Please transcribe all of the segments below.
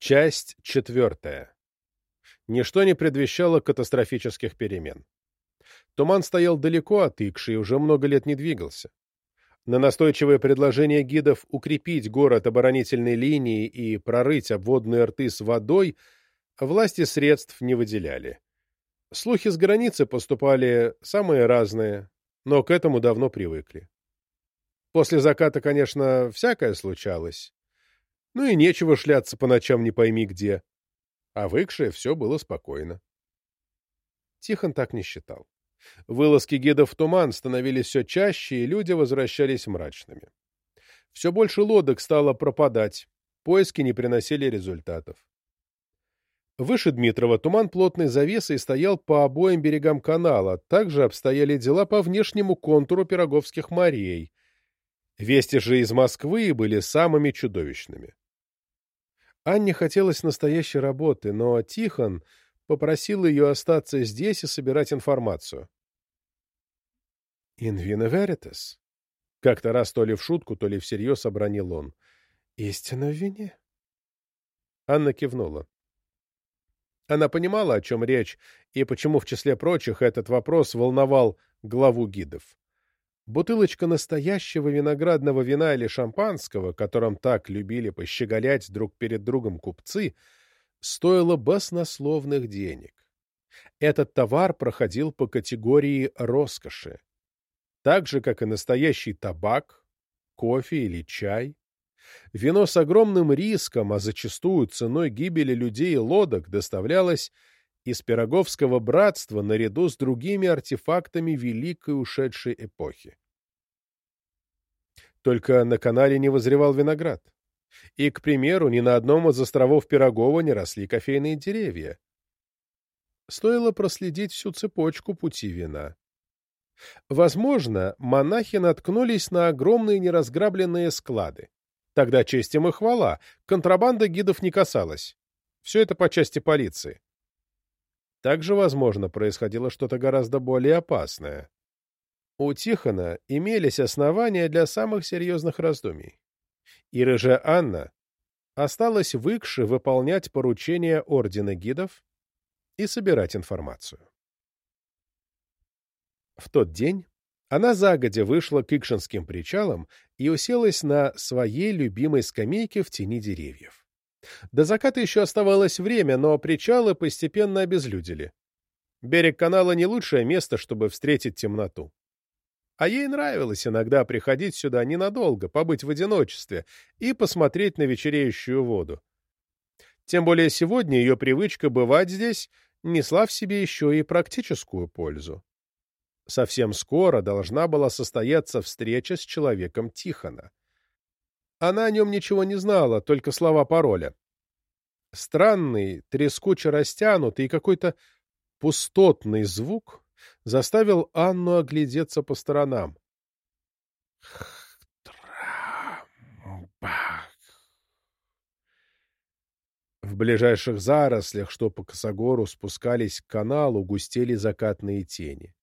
Часть четвертая. Ничто не предвещало катастрофических перемен. Туман стоял далеко от Икши и уже много лет не двигался. На настойчивое предложение гидов укрепить город оборонительной линией и прорыть обводные рты с водой власти средств не выделяли. Слухи с границы поступали самые разные, но к этому давно привыкли. После заката, конечно, всякое случалось. Ну и нечего шляться по ночам не пойми где. А в Икше все было спокойно. Тихон так не считал. Вылазки гидов в туман становились все чаще, и люди возвращались мрачными. Все больше лодок стало пропадать, поиски не приносили результатов. Выше Дмитрова туман плотной завесой стоял по обоим берегам канала, также обстояли дела по внешнему контуру Пироговских морей. Вести же из Москвы были самыми чудовищными. Анне хотелось настоящей работы, но Тихон попросил ее остаться здесь и собирать информацию. «In vino veritas», — как-то раз то ли в шутку, то ли всерьез обронил он. «Истина в вине». Анна кивнула. Она понимала, о чем речь, и почему, в числе прочих, этот вопрос волновал главу гидов. Бутылочка настоящего виноградного вина или шампанского, которым так любили пощеголять друг перед другом купцы, стоила баснословных денег. Этот товар проходил по категории роскоши. Так же, как и настоящий табак, кофе или чай. Вино с огромным риском, а зачастую ценой гибели людей и лодок, доставлялось из Пироговского братства наряду с другими артефактами великой ушедшей эпохи. Только на канале не возревал виноград. И, к примеру, ни на одном из островов Пирогова не росли кофейные деревья. Стоило проследить всю цепочку пути вина. Возможно, монахи наткнулись на огромные неразграбленные склады. Тогда честь им и хвала, контрабанда гидов не касалась. Все это по части полиции. Также, возможно, происходило что-то гораздо более опасное. У Тихона имелись основания для самых серьезных раздумий. И рыжая Анна осталась в выполнять поручения Ордена Гидов и собирать информацию. В тот день она загодя вышла к Икшинским причалам и уселась на своей любимой скамейке в тени деревьев. До заката еще оставалось время, но причалы постепенно обезлюдили. Берег канала не лучшее место, чтобы встретить темноту. А ей нравилось иногда приходить сюда ненадолго, побыть в одиночестве и посмотреть на вечереющую воду. Тем более сегодня ее привычка бывать здесь несла в себе еще и практическую пользу совсем скоро должна была состояться встреча с человеком Тихона. Она о нем ничего не знала, только слова пароля. Странный, трескуче растянутый и какой-то пустотный звук заставил Анну оглядеться по сторонам. В ближайших зарослях, что по косогору спускались к каналу, густели закатные тени.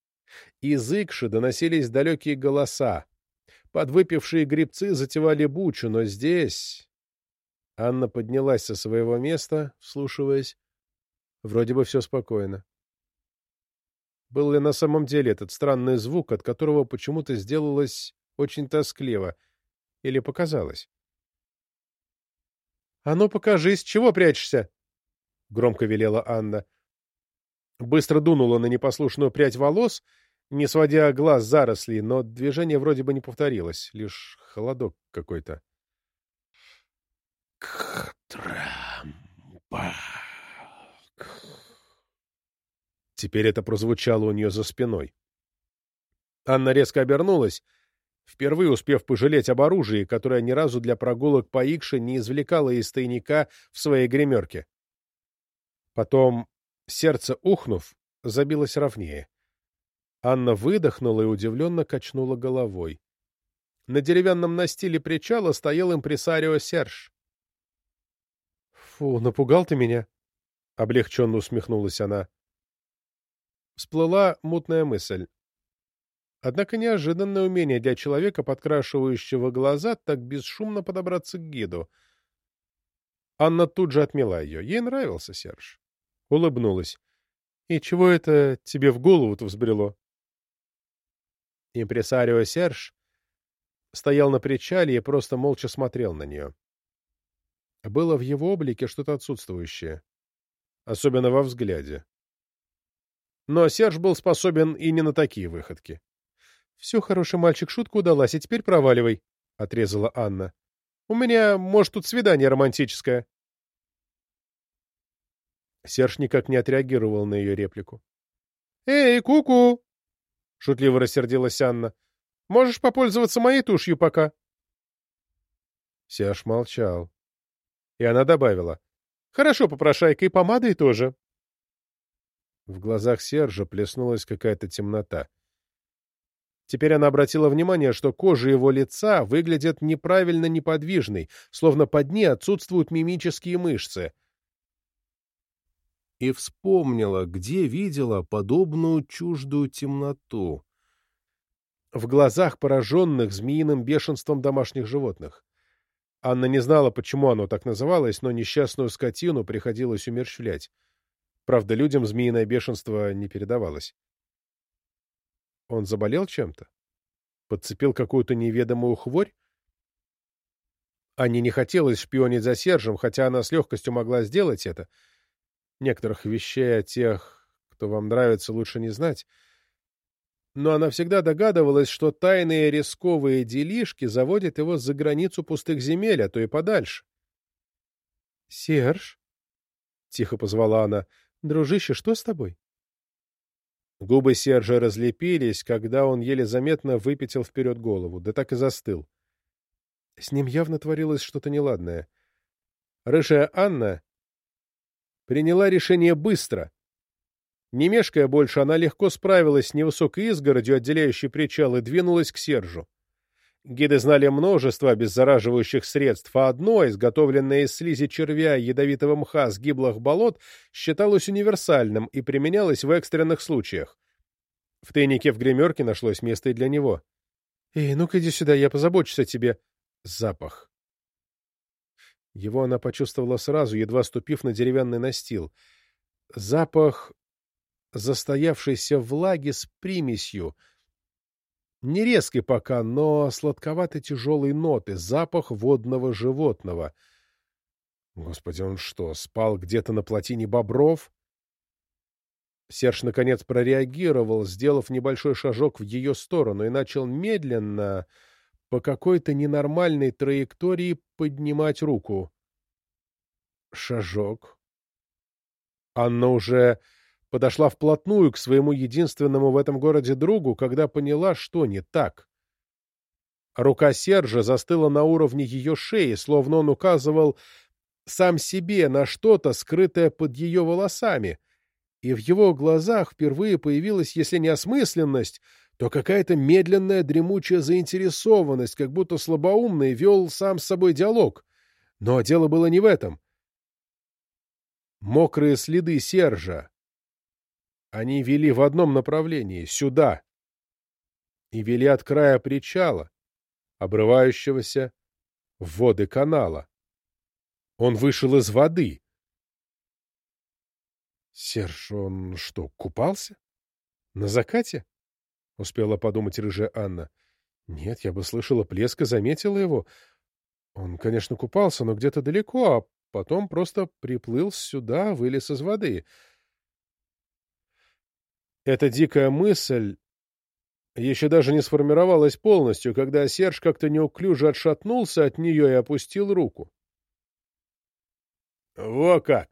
Из Икши доносились далекие голоса. Подвыпившие грибцы затевали бучу, но здесь... Анна поднялась со своего места, вслушиваясь. Вроде бы все спокойно. Был ли на самом деле этот странный звук, от которого почему-то сделалось очень тоскливо? Или показалось? — А ну, покажись, чего прячешься? — громко велела Анна быстро дунула на непослушную прядь волос, не сводя глаз зарослей, но движение вроде бы не повторилось, лишь холодок какой-то. Теперь это прозвучало у нее за спиной. Анна резко обернулась, впервые успев пожалеть об оружии, которое ни разу для прогулок по Икше не извлекала из тайника в своей гримерке. Потом Сердце, ухнув, забилось ровнее. Анна выдохнула и удивленно качнула головой. На деревянном настиле причала стоял импресарио Серж. — Фу, напугал ты меня! — облегченно усмехнулась она. Всплыла мутная мысль. Однако неожиданное умение для человека, подкрашивающего глаза, так бесшумно подобраться к гиду. Анна тут же отмела ее. Ей нравился Серж. Улыбнулась. «И чего это тебе в голову-то взбрело?» Импресарио Серж стоял на причале и просто молча смотрел на нее. Было в его облике что-то отсутствующее, особенно во взгляде. Но Серж был способен и не на такие выходки. — Все, хороший мальчик, шутка удалась, и теперь проваливай, — отрезала Анна. — У меня, может, тут свидание романтическое. Серж никак не отреагировал на ее реплику. — Эй, куку! -ку — шутливо рассердилась Анна. — Можешь попользоваться моей тушью пока. Серж молчал. И она добавила. — Хорошо, попрошайка, и помадой тоже. В глазах Сержа плеснулась какая-то темнота. Теперь она обратила внимание, что кожа его лица выглядит неправильно неподвижной, словно под ней отсутствуют мимические мышцы. И вспомнила, где видела подобную чуждую темноту. В глазах пораженных змеиным бешенством домашних животных. Анна не знала, почему оно так называлось, но несчастную скотину приходилось умерщвлять. Правда, людям змеиное бешенство не передавалось. Он заболел чем-то? Подцепил какую-то неведомую хворь? Анне не хотелось шпионить за Сержем, хотя она с легкостью могла сделать это. Некоторых вещей о тех, кто вам нравится, лучше не знать. Но она всегда догадывалась, что тайные рисковые делишки заводят его за границу пустых земель, а то и подальше. — Серж? — тихо позвала она. Дружище, что с тобой? Губы Сержа разлепились, когда он еле заметно выпятил вперед голову, да так и застыл. С ним явно творилось что-то неладное. Рыжая Анна приняла решение быстро. Не мешкая больше, она легко справилась с невысокой изгородью, отделяющей причал, и двинулась к Сержу. Гиды знали множество обеззараживающих средств, а одно, изготовленное из слизи червя ядовитого мха с гиблых болот, считалось универсальным и применялось в экстренных случаях. В тайнике в гримерке нашлось место и для него. «Эй, ну-ка иди сюда, я позабочусь о тебе». Запах. Его она почувствовала сразу, едва ступив на деревянный настил. Запах застоявшейся влаги с примесью — не резкий пока, но сладковатый тяжелой ноты, запах водного животного. Господи, он что, спал где-то на плотине бобров? Серж, наконец, прореагировал, сделав небольшой шажок в ее сторону, и начал медленно, по какой-то ненормальной траектории, поднимать руку. Шажок. Анна уже подошла вплотную к своему единственному в этом городе другу, когда поняла, что не так. Рука Сержа застыла на уровне ее шеи, словно он указывал сам себе на что-то, скрытое под ее волосами, и в его глазах впервые появилась, если не осмысленность, то какая-то медленная дремучая заинтересованность, как будто слабоумный вел сам с собой диалог. Но дело было не в этом. Мокрые следы Сержа, они вели в одном направлении, сюда, и вели от края причала, обрывающегося в воды канала. Он вышел из воды. Серж, он что, купался? На закате? Успела подумать рыжая Анна. Нет, я бы слышала плеск и заметила его. Он, конечно, купался, но где-то далеко, а потом просто приплыл сюда, вылез из воды. Эта дикая мысль еще даже не сформировалась полностью, когда Серж как-то неуклюже отшатнулся от нее и опустил руку. — Во как!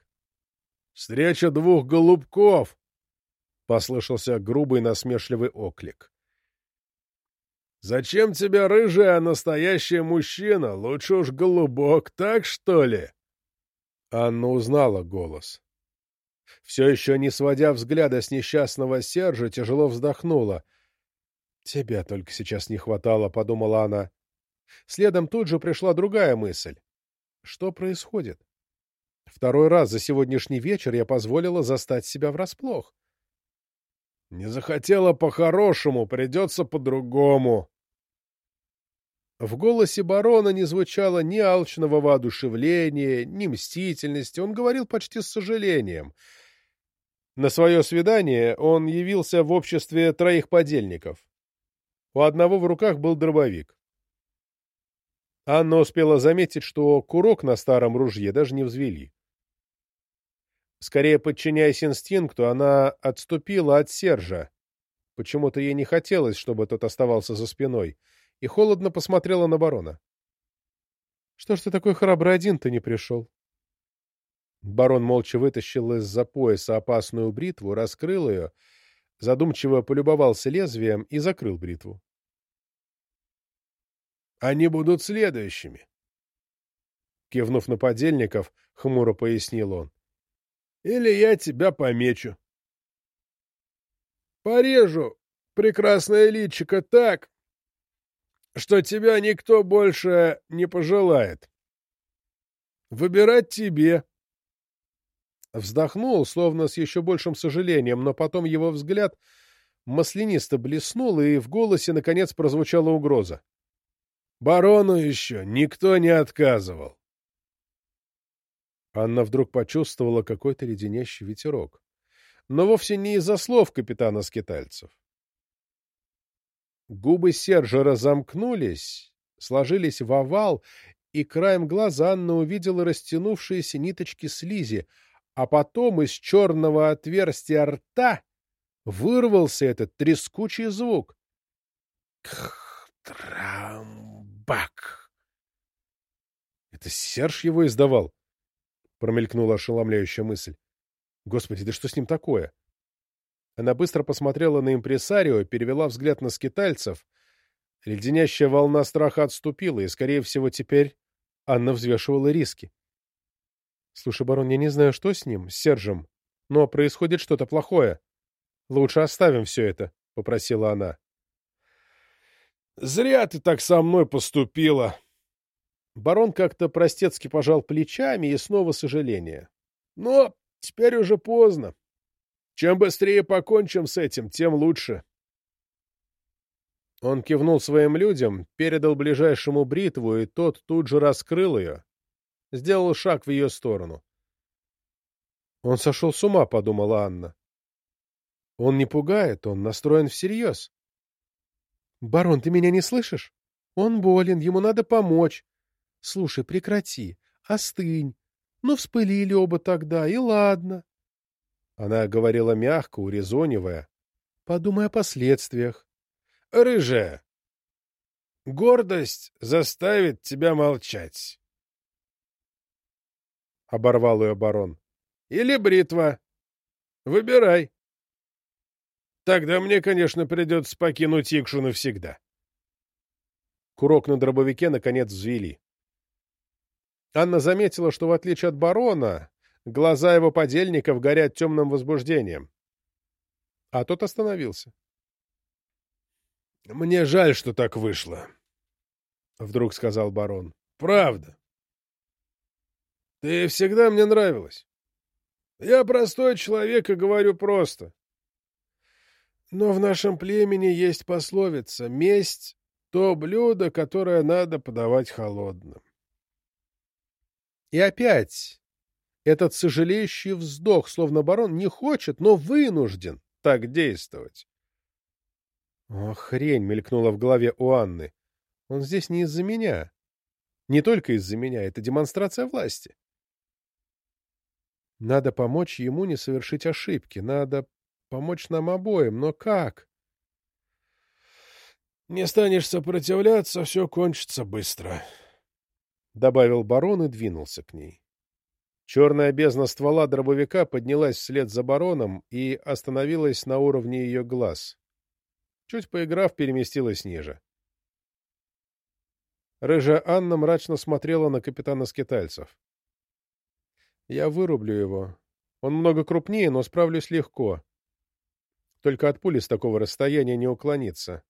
Встреча двух голубков! — послышался грубый насмешливый оклик. — Зачем тебе рыжая настоящая мужчина? Лучше уж голубок, так что ли? Анна узнала голос. Все еще не сводя взгляда с несчастного Сержа, тяжело вздохнула. «Тебя только сейчас не хватало», — подумала она. Следом тут же пришла другая мысль. Что происходит? Второй раз за сегодняшний вечер я позволила застать себя врасплох. «Не захотела по-хорошему, придется по-другому», В голосе барона не звучало ни алчного воодушевления, ни мстительности, он говорил почти с сожалением. На свое свидание он явился в обществе троих подельников. У одного в руках был дробовик. Анна успела заметить, что курок на старом ружье даже не взвели. Скорее подчиняясь инстинкту, она отступила от Сержа. Почему-то ей не хотелось, чтобы тот оставался за спиной — и холодно посмотрела на барона. — Что ж ты такой храбрый один-то не пришел? Барон молча вытащил из-за пояса опасную бритву, раскрыл ее, задумчиво полюбовался лезвием и закрыл бритву. — Они будут следующими. Кивнув на подельников, хмуро пояснил он. — Или я тебя помечу. — Порежу, прекрасное личико, так, что тебя никто больше не пожелает. Выбирать тебе. Вздохнул, словно с еще большим сожалением, но потом его взгляд маслянисто блеснул, и в голосе, наконец, прозвучала угроза. «Барону еще никто не отказывал». Анна вдруг почувствовала какой-то леденящий ветерок. Но вовсе не из-за слов капитана скитальцев. Губы Сержа разомкнулись, сложились в овал, и краем глаза Анна увидела растянувшиеся ниточки слизи, а потом из черного отверстия рта вырвался этот трескучий звук. Кх-трамбак! Это Серж его издавал? Промелькнула ошеломляющая мысль. Господи, да что с ним такое? Она быстро посмотрела на импресарио, перевела взгляд на скитальцев. Леденящая волна страха отступила, и, скорее всего, теперь Анна взвешивала риски. — Слушай, барон, я не знаю, что с ним, с Сержем, но происходит что-то плохое. Лучше оставим все это, — попросила она. — Зря ты так со мной поступила. Барон как-то простецки пожал плечами и снова сожаление. — Но теперь уже поздно. Чем быстрее покончим с этим, тем лучше. Он кивнул своим людям, передал ближайшему бритву, и тот тут же раскрыл ее. Сделал шаг в ее сторону. «Он сошел с ума», — подумала Анна. «Он не пугает, он настроен всерьез». «Барон, ты меня не слышишь? Он болен, ему надо помочь. Слушай, прекрати, остынь. Ну, вспылили оба тогда, и ладно. Она говорила мягко, урезонивая. Подумай о последствиях. Рыжая, гордость заставит тебя молчать. Оборвал ее барон. Или бритва. Выбирай. Тогда мне, конечно, придется покинуть Икшу навсегда. Курок на дробовике наконец взвели. Анна заметила, что, в отличие от барона, Глаза его подельников горят темным возбуждением. А тот остановился. — Мне жаль, что так вышло, — вдруг сказал барон. — Правда. Ты всегда мне нравилась. Я простой человек и говорю просто. Но в нашем племени есть пословица «Месть — то блюдо, которое надо подавать холодным». И опять этот сожалеющий вздох, словно барон не хочет, но вынужден так действовать. О, хрень мелькнула в голове у Анны. Он здесь не из-за меня. Не только из-за меня, это демонстрация власти. Надо помочь ему не совершить ошибки, надо помочь нам обоим, но как? Не станешь сопротивляться, все кончится быстро, — добавил барон и двинулся к ней. Черная бездна ствола дробовика поднялась вслед за бароном и остановилась на уровне ее глаз. Чуть поиграв, переместилась ниже. Рыжая Анна мрачно смотрела на капитана скитальцев. «Я вырублю его. Он много крупнее, но справлюсь легко. Только от пули с такого расстояния не уклониться.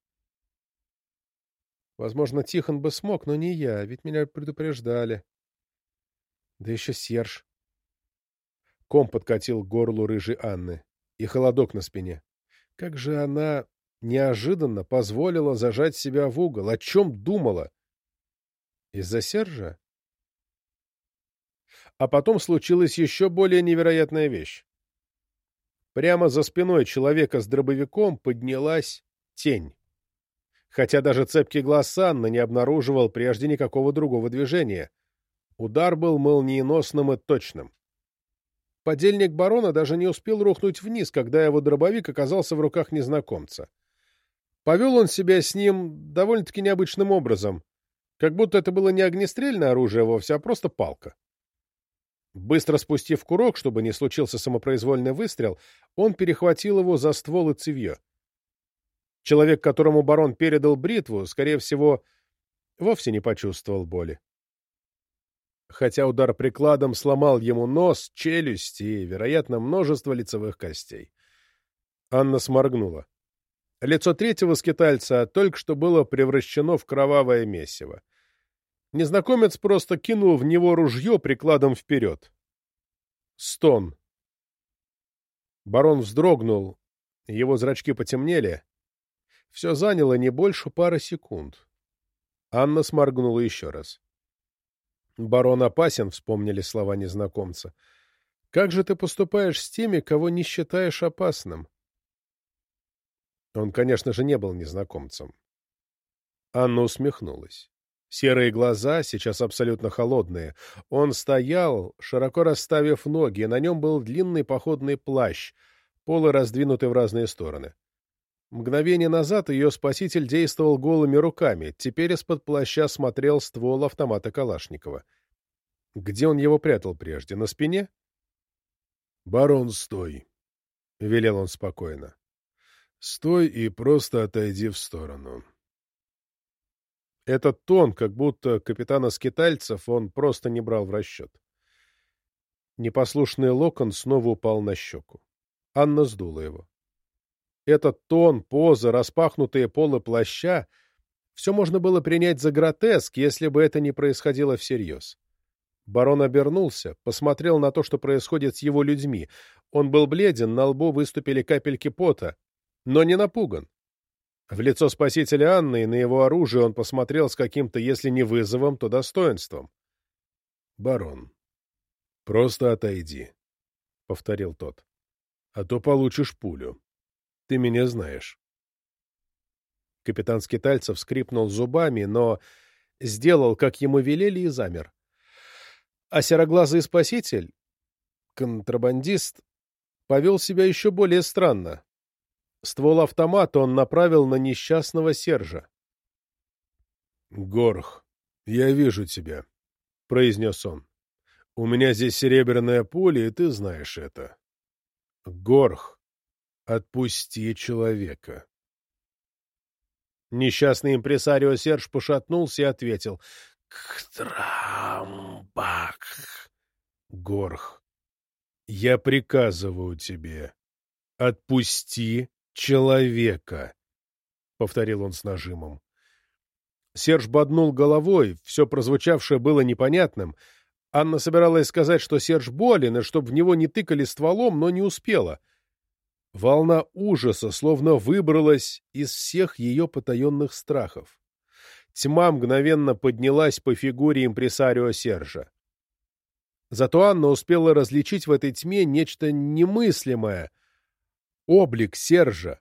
Возможно, Тихон бы смог, но не я, ведь меня предупреждали. Да еще Серж. Ком подкатил к горлу рыжей Анны. И холодок на спине. Как же она неожиданно позволила зажать себя в угол. О чем думала? Из-за Сержа? А потом случилась еще более невероятная вещь. Прямо за спиной человека с дробовиком поднялась тень. Хотя даже цепкий глаз Санна не обнаруживал прежде никакого другого движения. Удар был молниеносным и точным. Подельник барона даже не успел рухнуть вниз, когда его дробовик оказался в руках незнакомца. Повел он себя с ним довольно-таки необычным образом, как будто это было не огнестрельное оружие вовсе, а просто палка. Быстро спустив курок, чтобы не случился самопроизвольный выстрел, он перехватил его за ствол и цевье. Человек, которому барон передал бритву, скорее всего, вовсе не почувствовал боли. Хотя удар прикладом сломал ему нос, челюсть и, вероятно, множество лицевых костей. Анна сморгнула. Лицо третьего скитальца только что было превращено в кровавое месиво. Незнакомец просто кинул в него ружье прикладом вперед. Стон. Барон вздрогнул, его зрачки потемнели. Все заняло не больше пары секунд. Анна сморгнула еще раз. «Барон опасен», — вспомнили слова незнакомца. «Как же ты поступаешь с теми, кого не считаешь опасным?» Он, конечно же, не был незнакомцем. Анна усмехнулась. Серые глаза, сейчас абсолютно холодные. Он стоял, широко расставив ноги, на нем был длинный походный плащ, полы раздвинуты в разные стороны. Мгновение назад ее спаситель действовал голыми руками, теперь из-под плаща смотрел ствол автомата Калашникова. Где он его прятал прежде? На спине? — Барон, стой! — велел он спокойно. — Стой и просто отойди в сторону. — этот тон, как будто капитана скитальцев, он просто не брал в расчет. Непослушный локон снова упал на щеку. Анна сдула его. Этот тон, поза, распахнутые полы плаща — все можно было принять за гротеск, если бы это не происходило всерьез. Барон обернулся, посмотрел на то, что происходит с его людьми. Он был бледен, на лбу выступили капельки пота, но не напуган. В лицо спасителя Анны и на его оружие он посмотрел с каким-то, если не вызовом, то достоинством. — Барон, просто отойди, — повторил тот. — А то получишь пулю. Ты меня знаешь. Капитан Скитальцев скрипнул зубами, но сделал, как ему велели, и замер. А сероглазый спаситель, контрабандист, повел себя еще более странно. Ствол автомата он направил на несчастного Сержа. «Горх, я вижу тебя», — произнес он. «У меня здесь серебряная пуля, и ты знаешь это. Горх, отпусти человека». Несчастный импресарио Серж пошатнулся и ответил. «Ктрамбак!» «Горх, я приказываю тебе, отпусти человека, — повторил он с нажимом. Серж боднул головой, все прозвучавшее было непонятным. Анна собиралась сказать, что Серж болен, и чтобы в него не тыкали стволом, но не успела. Волна ужаса словно выбралась из всех ее потаенных страхов. Тьма мгновенно поднялась по фигуре импресарио Сержа. Зато Анна успела различить в этой тьме нечто немыслимое — облик Сержа.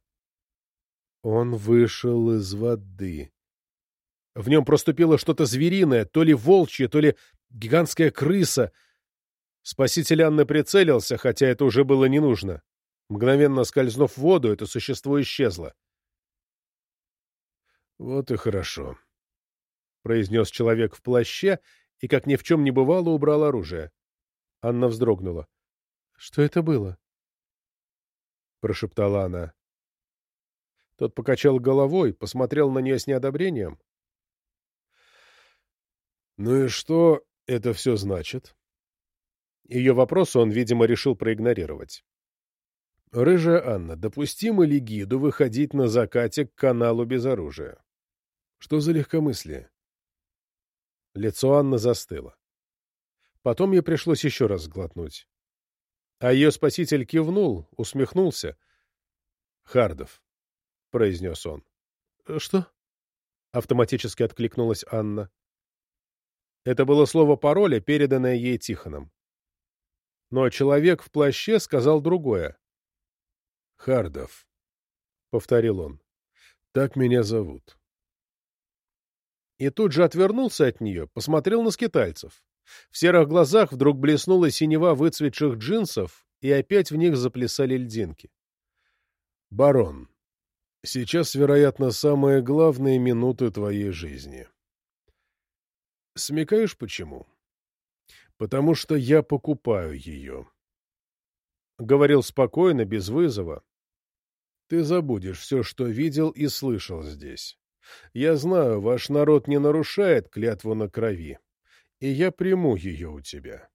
Он вышел из воды. В нем проступило что-то звериное, то ли волчье, то ли гигантская крыса. Спаситель Анны прицелился, хотя это уже было не нужно. Мгновенно скользнув в воду, это существо исчезло. «Вот и хорошо», — произнес человек в плаще и, как ни в чем не бывало, убрал оружие. Анна вздрогнула. «Что это было?» прошептала она. Тот покачал головой, посмотрел на нее с неодобрением. «Ну и что это все значит?» Ее вопрос он, видимо, решил проигнорировать. «Рыжая Анна, допустимо ли гиду выходить на закате к каналу без оружия? Что за легкомыслие?» Лицо Анны застыло. Потом ей пришлось еще раз сглотнуть. А ее спаситель кивнул, усмехнулся. «Хардов», — произнес он. «Что?» — автоматически откликнулась Анна. Это было слово пароля, переданное ей Тихоном. Но человек в плаще сказал другое. «Хардов», — повторил он, — «так меня зовут». И тут же отвернулся от нее, посмотрел на скитальцев. В серых глазах вдруг блеснула синева выцветших джинсов, и опять в них заплясали льдинки. «Барон, сейчас, вероятно, самые главные минуты твоей жизни». «Смекаешь, почему?» «Потому что я покупаю ее». Говорил спокойно, без вызова. «Ты забудешь все, что видел и слышал здесь. Я знаю, ваш народ не нарушает клятву на крови, и я приму ее у тебя.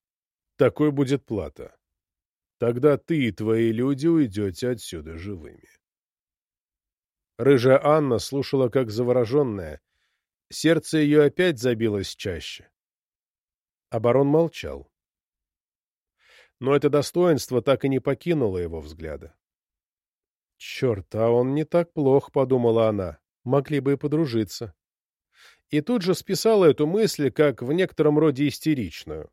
Такой будет плата. Тогда ты и твои люди уйдете отсюда живыми. Рыжая Анна слушала как завороженная. Сердце ее опять забилось чаще. Оборон молчал. Но это достоинство так и не покинуло его взгляда. «Черт, а он не так плох», — подумала она. «Могли бы и подружиться». И тут же списала эту мысль как в некотором роде истеричную.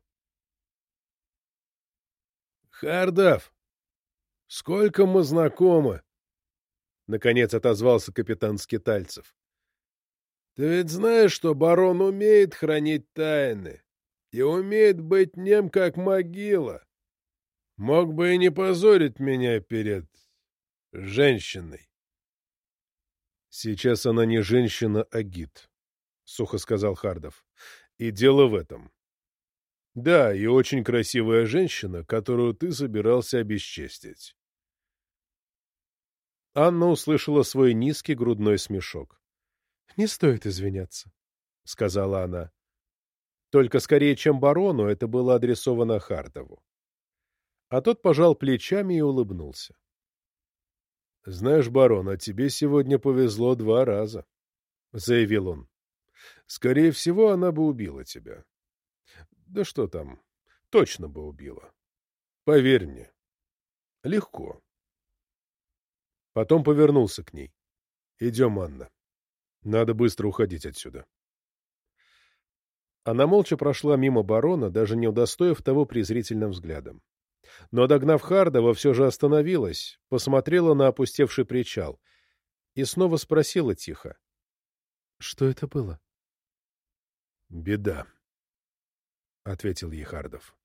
«Хардов, сколько мы знакомы!» Наконец отозвался капитан Скитальцев. «Ты ведь знаешь, что барон умеет хранить тайны и умеет быть нем, как могила. Мог бы и не позорить меня перед женщиной». «Сейчас она не женщина, а гид», — сухо сказал Хардов. «И дело в этом. Да, и очень красивая женщина, которую ты собирался обесчестить. Анна услышала свой низкий грудной смешок. — Не стоит извиняться, — сказала она. Только скорее, чем барону, это было адресовано Хардову. А тот пожал плечами и улыбнулся. — Знаешь, барон, а тебе сегодня повезло два раза, — заявил он. — Скорее всего, она бы убила тебя. Да что там, точно бы убила. Поверь мне. Легко. Потом повернулся к ней. Идем, Анна. Надо быстро уходить отсюда. Она молча прошла мимо барона, даже не удостоив того презрительным взглядом. Но, догнав Хардова, все же остановилась, посмотрела на опустевший причал и снова спросила тихо. — Что это было? — Беда. — ответил Ехардов.